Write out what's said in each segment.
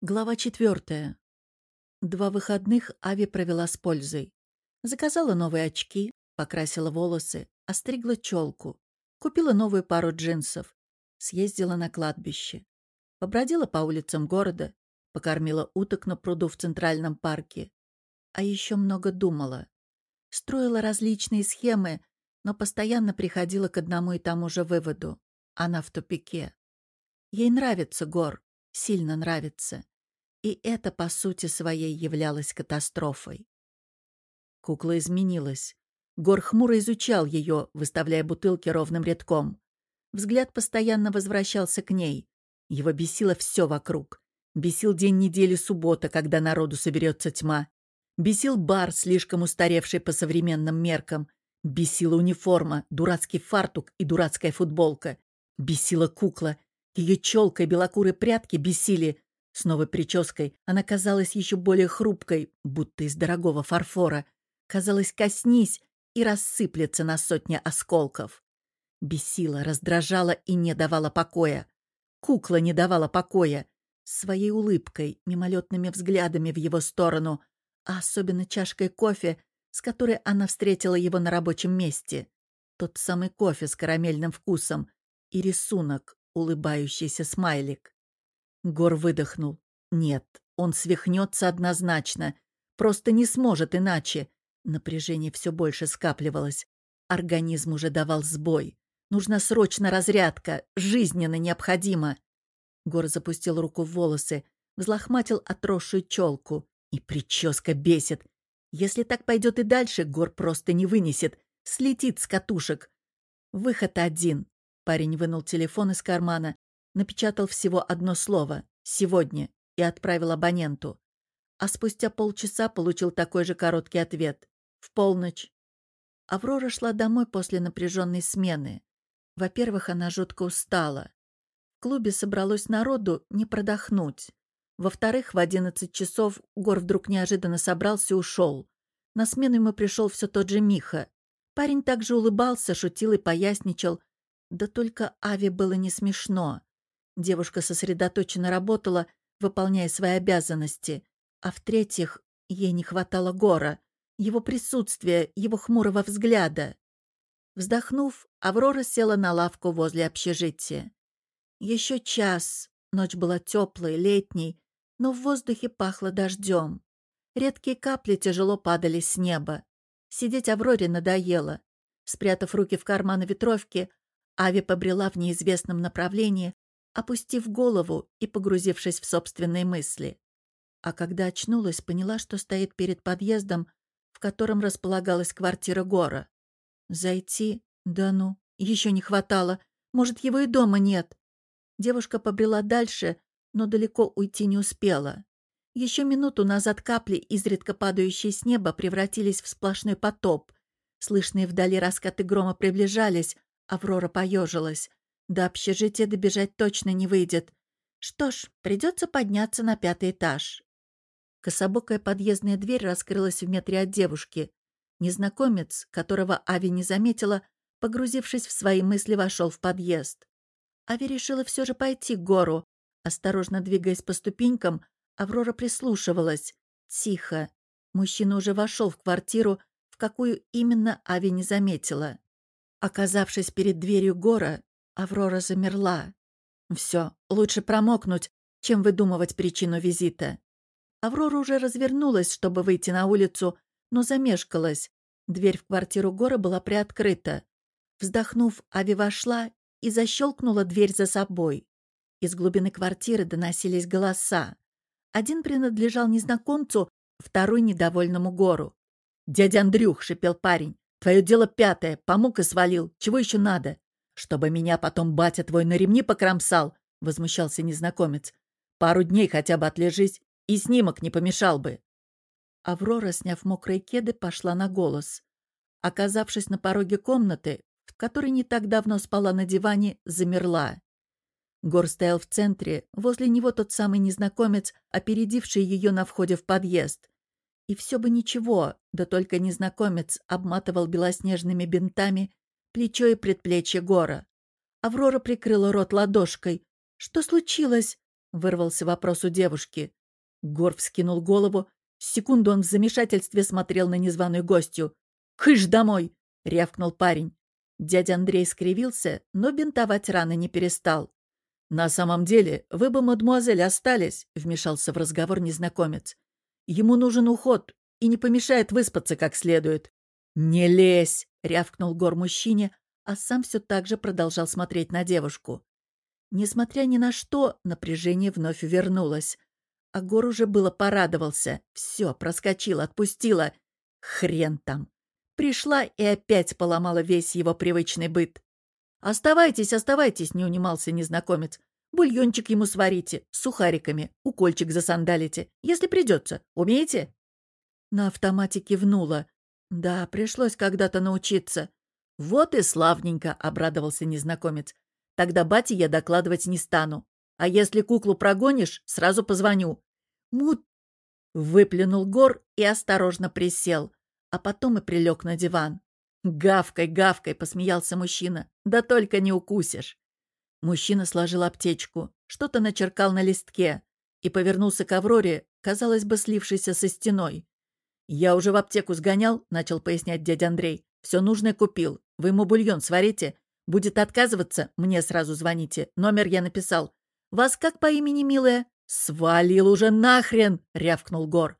Глава четвертая. Два выходных Ави провела с пользой. Заказала новые очки, покрасила волосы, остригла челку, купила новую пару джинсов, съездила на кладбище, побродила по улицам города, покормила уток на пруду в Центральном парке. А еще много думала. Строила различные схемы, но постоянно приходила к одному и тому же выводу. Она в тупике. Ей нравится Гор, сильно нравится. И это, по сути своей, являлось катастрофой. Кукла изменилась. Гор хмуро изучал ее, выставляя бутылки ровным рядком. Взгляд постоянно возвращался к ней. Его бесило все вокруг. Бесил день недели суббота, когда народу соберется тьма. Бесил бар, слишком устаревший по современным меркам. Бесила униформа, дурацкий фартук и дурацкая футболка. Бесила кукла, ее челка и белокурые прятки бесили. С новой прической она казалась еще более хрупкой, будто из дорогого фарфора. Казалось, коснись и рассыплется на сотни осколков. Бесила, раздражала и не давала покоя. Кукла не давала покоя. Своей улыбкой, мимолетными взглядами в его сторону, а особенно чашкой кофе, с которой она встретила его на рабочем месте. Тот самый кофе с карамельным вкусом и рисунок, улыбающийся смайлик. Гор выдохнул. Нет, он свихнется однозначно. Просто не сможет иначе. Напряжение все больше скапливалось. Организм уже давал сбой. Нужна срочно разрядка. Жизненно необходимо. Гор запустил руку в волосы, взлохматил отросшую челку. И прическа бесит. Если так пойдет и дальше, Гор просто не вынесет. Слетит с катушек. Выход один. Парень вынул телефон из кармана, напечатал всего одно слово «Сегодня» и отправил абоненту. А спустя полчаса получил такой же короткий ответ. В полночь. Аврора шла домой после напряженной смены. Во-первых, она жутко устала. В клубе собралось народу не продохнуть. Во-вторых, в одиннадцать часов Гор вдруг неожиданно собрался и ушел. На смену ему пришел все тот же Миха. Парень также улыбался, шутил и поясничал, да только Аве было не смешно. Девушка сосредоточенно работала, выполняя свои обязанности. А в-третьих, ей не хватало Гора, его присутствия, его хмурого взгляда. Вздохнув, Аврора села на лавку возле общежития. Еще час, ночь была теплой, летней, но в воздухе пахло дождем. Редкие капли тяжело падали с неба. Сидеть Авроре надоело. Спрятав руки в карманы ветровки, Ави побрела в неизвестном направлении, опустив голову и погрузившись в собственные мысли. А когда очнулась, поняла, что стоит перед подъездом, в котором располагалась квартира Гора. Зайти? Да ну, еще не хватало. Может, его и дома нет. Девушка побрела дальше, но далеко уйти не успела. Еще минуту назад капли, изредка падающие с неба, превратились в сплошной потоп. Слышные вдали раскаты грома приближались, Аврора поежилась. До общежития добежать точно не выйдет. Что ж, придется подняться на пятый этаж. Кособокая подъездная дверь раскрылась в метре от девушки. Незнакомец, которого Ави не заметила, погрузившись в свои мысли, вошел в подъезд. Ави решила все же пойти к гору. Осторожно двигаясь по ступенькам, Аврора прислушивалась. Тихо. Мужчина уже вошел в квартиру, в какую именно Ави не заметила. Оказавшись перед дверью гора, Аврора замерла. Все, лучше промокнуть, чем выдумывать причину визита. Аврора уже развернулась, чтобы выйти на улицу, но замешкалась. Дверь в квартиру Гора была приоткрыта. Вздохнув, Ави вошла и защелкнула дверь за собой. Из глубины квартиры доносились голоса. Один принадлежал незнакомцу, второй — недовольному Гору. «Дядя Андрюх!» — шипел парень. Твое дело пятое, помог и свалил. Чего еще надо? Чтобы меня потом батя твой на ремни покромсал, — возмущался незнакомец. Пару дней хотя бы отлежись, и снимок не помешал бы. Аврора, сняв мокрые кеды, пошла на голос. Оказавшись на пороге комнаты, в которой не так давно спала на диване, замерла. Гор стоял в центре, возле него тот самый незнакомец, опередивший ее на входе в подъезд. И все бы ничего, да только незнакомец обматывал белоснежными бинтами плечо и предплечье Гора. Аврора прикрыла рот ладошкой. «Что случилось?» — вырвался вопрос у девушки. Гор вскинул голову. Секунду он в замешательстве смотрел на незваную гостью. «Кыш домой!» — рявкнул парень. Дядя Андрей скривился, но бинтовать раны не перестал. «На самом деле, вы бы, мадемуазель, остались», — вмешался в разговор незнакомец. «Ему нужен уход, и не помешает выспаться как следует». «Не лезь!» — рявкнул Гор мужчине, а сам все так же продолжал смотреть на девушку. Несмотря ни на что, напряжение вновь вернулось. А Гор уже было порадовался. Все, проскочила, отпустила. Хрен там. Пришла и опять поломала весь его привычный быт. «Оставайтесь, оставайтесь», — не унимался незнакомец. «Бульончик ему сварите, с сухариками, укольчик засандалите, если придется. Умеете?» На автомате кивнула. «Да, пришлось когда-то научиться». «Вот и славненько», — обрадовался незнакомец. «Тогда бате я докладывать не стану. А если куклу прогонишь, сразу позвоню». «Мут...» — выплюнул Гор и осторожно присел, а потом и прилег на диван. «Гавкой, гавкой!» — посмеялся мужчина. «Да только не укусишь!» Мужчина сложил аптечку, что-то начеркал на листке и повернулся к Авроре, казалось бы, слившейся со стеной. «Я уже в аптеку сгонял», — начал пояснять дядя Андрей. «Все нужное купил. Вы ему бульон сварите. Будет отказываться, мне сразу звоните. Номер я написал. Вас как по имени, милая?» «Свалил уже нахрен!» — рявкнул Гор.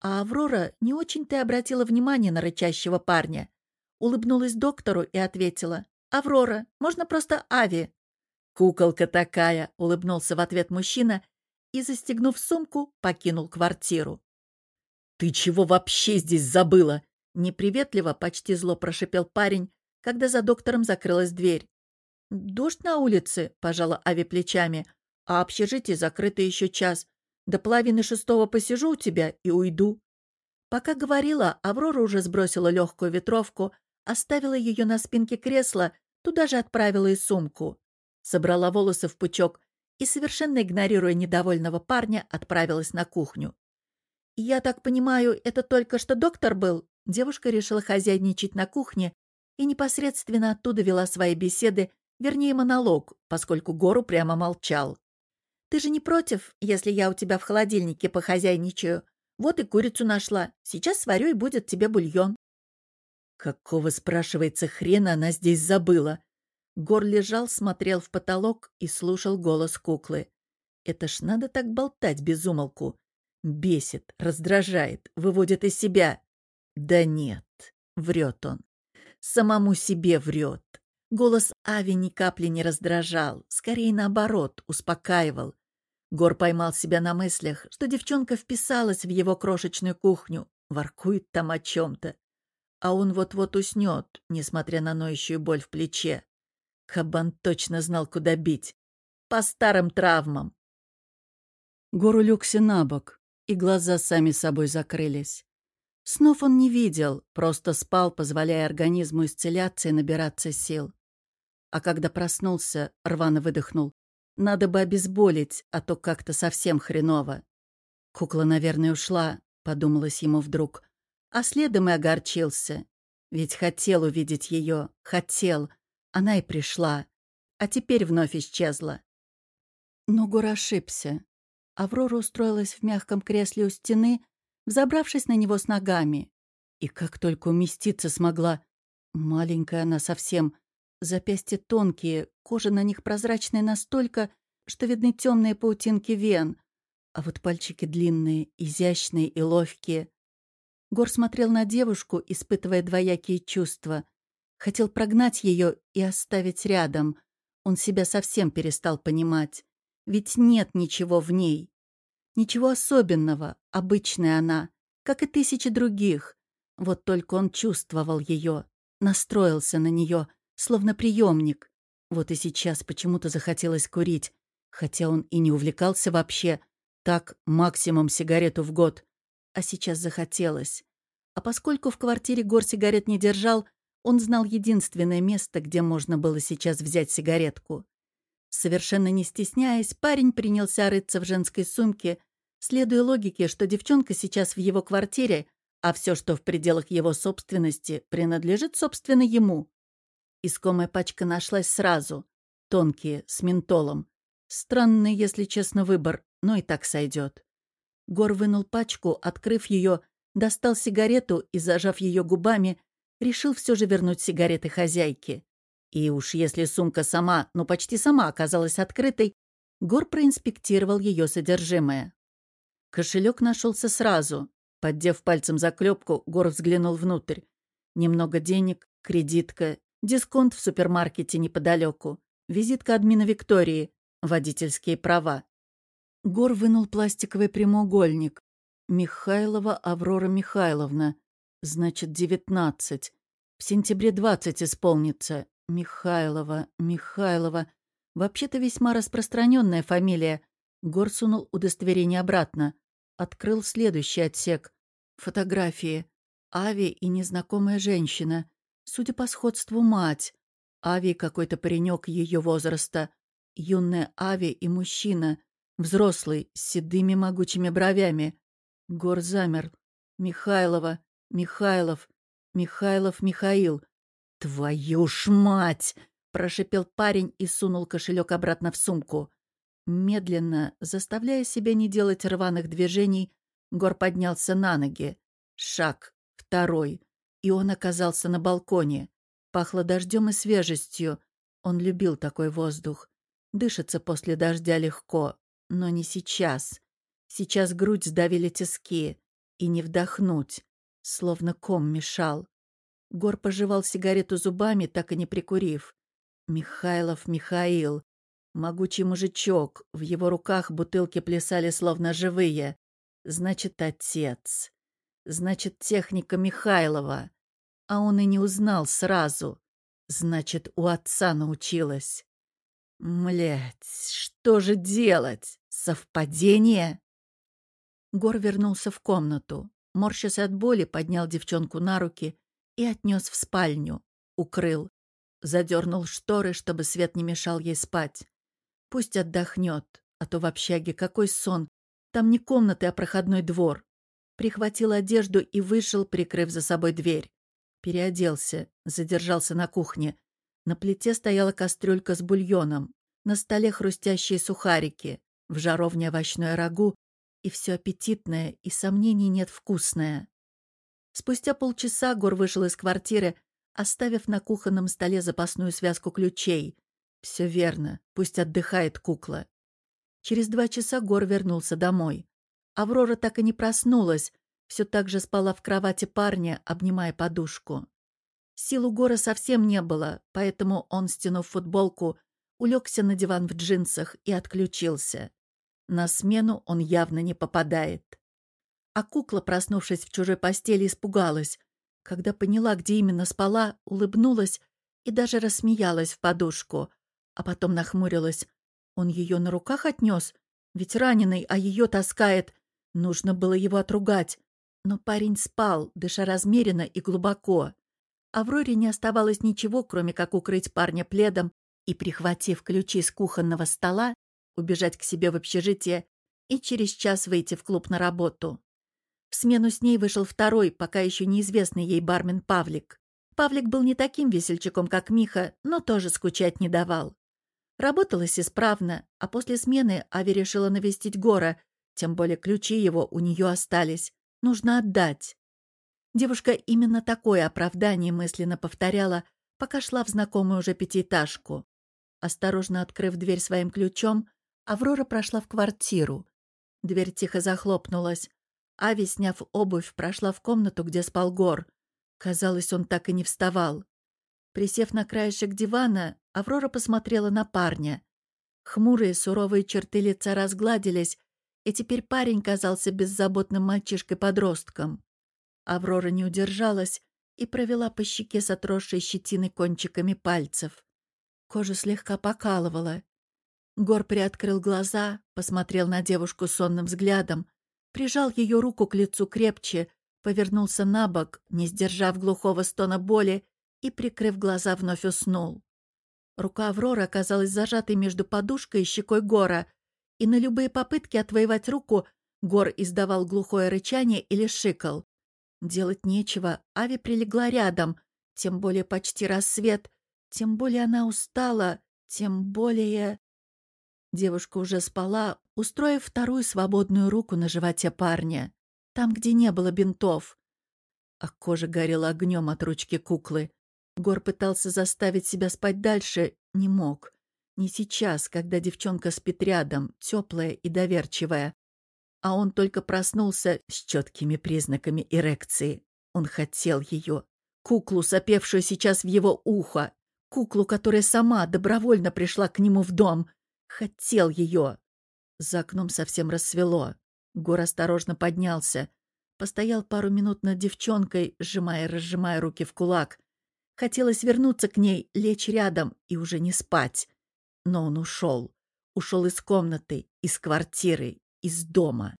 А Аврора не очень-то обратила внимание на рычащего парня. Улыбнулась доктору и ответила. «Аврора, можно просто Ави». «Куколка такая!» — улыбнулся в ответ мужчина и, застегнув сумку, покинул квартиру. «Ты чего вообще здесь забыла?» Неприветливо, почти зло прошипел парень, когда за доктором закрылась дверь. «Дождь на улице», — пожала Ави плечами, «а общежитие закрыто еще час. До половины шестого посижу у тебя и уйду». Пока говорила, Аврора уже сбросила легкую ветровку, оставила ее на спинке кресла, туда же отправила и сумку. Собрала волосы в пучок и, совершенно игнорируя недовольного парня, отправилась на кухню. «Я так понимаю, это только что доктор был?» Девушка решила хозяйничать на кухне и непосредственно оттуда вела свои беседы, вернее, монолог, поскольку Гору прямо молчал. «Ты же не против, если я у тебя в холодильнике похозяйничаю? Вот и курицу нашла. Сейчас сварю, и будет тебе бульон». Какого, спрашивается, хрена она здесь забыла? Гор лежал, смотрел в потолок и слушал голос куклы. Это ж надо так болтать без умолку. Бесит, раздражает, выводит из себя. Да нет, врет он. Самому себе врет. Голос Ави ни капли не раздражал, скорее наоборот, успокаивал. Гор поймал себя на мыслях, что девчонка вписалась в его крошечную кухню, воркует там о чем-то а он вот-вот уснет, несмотря на ноющую боль в плече. Кабан точно знал, куда бить. По старым травмам. Гору легся на бок, и глаза сами собой закрылись. Снов он не видел, просто спал, позволяя организму исцеляться и набираться сил. А когда проснулся, рвано выдохнул. Надо бы обезболить, а то как-то совсем хреново. Кукла, наверное, ушла, подумалось ему вдруг а следом и огорчился. Ведь хотел увидеть ее, хотел. Она и пришла. А теперь вновь исчезла. Но Гор ошибся. Аврора устроилась в мягком кресле у стены, взобравшись на него с ногами. И как только уместиться смогла. Маленькая она совсем. Запястья тонкие, кожа на них прозрачная настолько, что видны темные паутинки вен. А вот пальчики длинные, изящные и ловкие. Гор смотрел на девушку, испытывая двоякие чувства. Хотел прогнать ее и оставить рядом. Он себя совсем перестал понимать. Ведь нет ничего в ней. Ничего особенного, обычная она, как и тысячи других. Вот только он чувствовал ее, настроился на нее, словно приемник. Вот и сейчас почему-то захотелось курить, хотя он и не увлекался вообще. Так, максимум сигарету в год а сейчас захотелось. А поскольку в квартире Гор сигарет не держал, он знал единственное место, где можно было сейчас взять сигаретку. Совершенно не стесняясь, парень принялся рыться в женской сумке, следуя логике, что девчонка сейчас в его квартире, а все, что в пределах его собственности, принадлежит, собственно, ему. Искомая пачка нашлась сразу. Тонкие, с ментолом. Странный, если честно, выбор, но и так сойдет. Гор вынул пачку, открыв ее, достал сигарету и, зажав ее губами, решил все же вернуть сигареты хозяйке. И уж если сумка сама, ну почти сама оказалась открытой, Гор проинспектировал ее содержимое. Кошелек нашелся сразу. Поддев пальцем заклепку, Гор взглянул внутрь. Немного денег, кредитка, дисконт в супермаркете неподалеку, визитка админа Виктории, водительские права. Гор вынул пластиковый прямоугольник. Михайлова Аврора Михайловна. Значит, девятнадцать. В сентябре двадцать исполнится. Михайлова, Михайлова. Вообще-то весьма распространенная фамилия. Гор сунул удостоверение обратно. Открыл следующий отсек. Фотографии. Ави и незнакомая женщина. Судя по сходству, мать. Ави какой-то паренек ее возраста. Юная Ави и мужчина. Взрослый, с седыми могучими бровями. Гор замер. Михайлова, Михайлов, Михайлов Михаил. «Твою ж мать!» — прошипел парень и сунул кошелек обратно в сумку. Медленно, заставляя себя не делать рваных движений, Гор поднялся на ноги. Шаг, второй, и он оказался на балконе. Пахло дождем и свежестью. Он любил такой воздух. Дышится после дождя легко, но не сейчас. Сейчас грудь сдавили тиски, и не вдохнуть, словно ком мешал. Гор пожевал сигарету зубами, так и не прикурив. Михайлов Михаил. Могучий мужичок, в его руках бутылки плясали словно живые. Значит, отец. Значит, техника Михайлова. А он и не узнал сразу. Значит, у отца научилась. Млять, что же делать? Совпадение? Гор вернулся в комнату. Морщась от боли, поднял девчонку на руки и отнес в спальню. Укрыл. Задернул шторы, чтобы свет не мешал ей спать. Пусть отдохнет, а то в общаге какой сон. Там не комнаты, а проходной двор. Прихватил одежду и вышел, прикрыв за собой дверь. Переоделся, задержался на кухне. На плите стояла кастрюлька с бульоном. На столе хрустящие сухарики. В жаровне овощное рагу. И все аппетитное, и сомнений нет вкусное. Спустя полчаса Гор вышел из квартиры, оставив на кухонном столе запасную связку ключей, все верно, пусть отдыхает кукла. Через два часа Гор вернулся домой. Аврора так и не проснулась, все так же спала в кровати парня, обнимая подушку. Сил у Гора совсем не было, поэтому он, стянув футболку, улегся на диван в джинсах и отключился. На смену он явно не попадает. А кукла, проснувшись в чужой постели, испугалась. Когда поняла, где именно спала, улыбнулась и даже рассмеялась в подушку, а потом нахмурилась. Он ее на руках отнес? Ведь раненый, а ее таскает. Нужно было его отругать. Но парень спал, дыша размеренно и глубоко. Авроре не оставалось ничего, кроме как укрыть парня пледом и, прихватив ключи с кухонного стола, убежать к себе в общежитие и через час выйти в клуб на работу. В смену с ней вышел второй, пока еще неизвестный ей бармен Павлик. Павлик был не таким весельчаком, как Миха, но тоже скучать не давал. Работалось исправно, а после смены Ави решила навестить Гора, тем более ключи его у нее остались. Нужно отдать. Девушка именно такое оправдание мысленно повторяла, пока шла в знакомую уже пятиэтажку. Осторожно открыв дверь своим ключом, Аврора прошла в квартиру. Дверь тихо захлопнулась. Ави, сняв обувь, прошла в комнату, где спал Гор. Казалось, он так и не вставал. Присев на краешек дивана, Аврора посмотрела на парня. Хмурые, суровые черты лица разгладились, и теперь парень казался беззаботным мальчишкой-подростком. Аврора не удержалась и провела по щеке с отросшей щетиной кончиками пальцев. Кожа слегка покалывала. Гор приоткрыл глаза, посмотрел на девушку сонным взглядом, прижал ее руку к лицу крепче, повернулся на бок, не сдержав глухого стона боли, и, прикрыв глаза, вновь уснул. Рука Авроры оказалась зажатой между подушкой и щекой Гора, и на любые попытки отвоевать руку Гор издавал глухое рычание или шикал. Делать нечего, Ави прилегла рядом, тем более почти рассвет, тем более она устала, тем более... Девушка уже спала, устроив вторую свободную руку на животе парня, там, где не было бинтов. А кожа горела огнем от ручки куклы. Гор пытался заставить себя спать дальше, не мог. Не сейчас, когда девчонка спит рядом, теплая и доверчивая. А он только проснулся с четкими признаками эрекции. Он хотел ее. Куклу, сопевшую сейчас в его ухо. Куклу, которая сама добровольно пришла к нему в дом. Хотел ее. За окном совсем рассвело. Гор осторожно поднялся. Постоял пару минут над девчонкой, сжимая и разжимая руки в кулак. Хотелось вернуться к ней, лечь рядом и уже не спать. Но он ушел. Ушел из комнаты, из квартиры, из дома.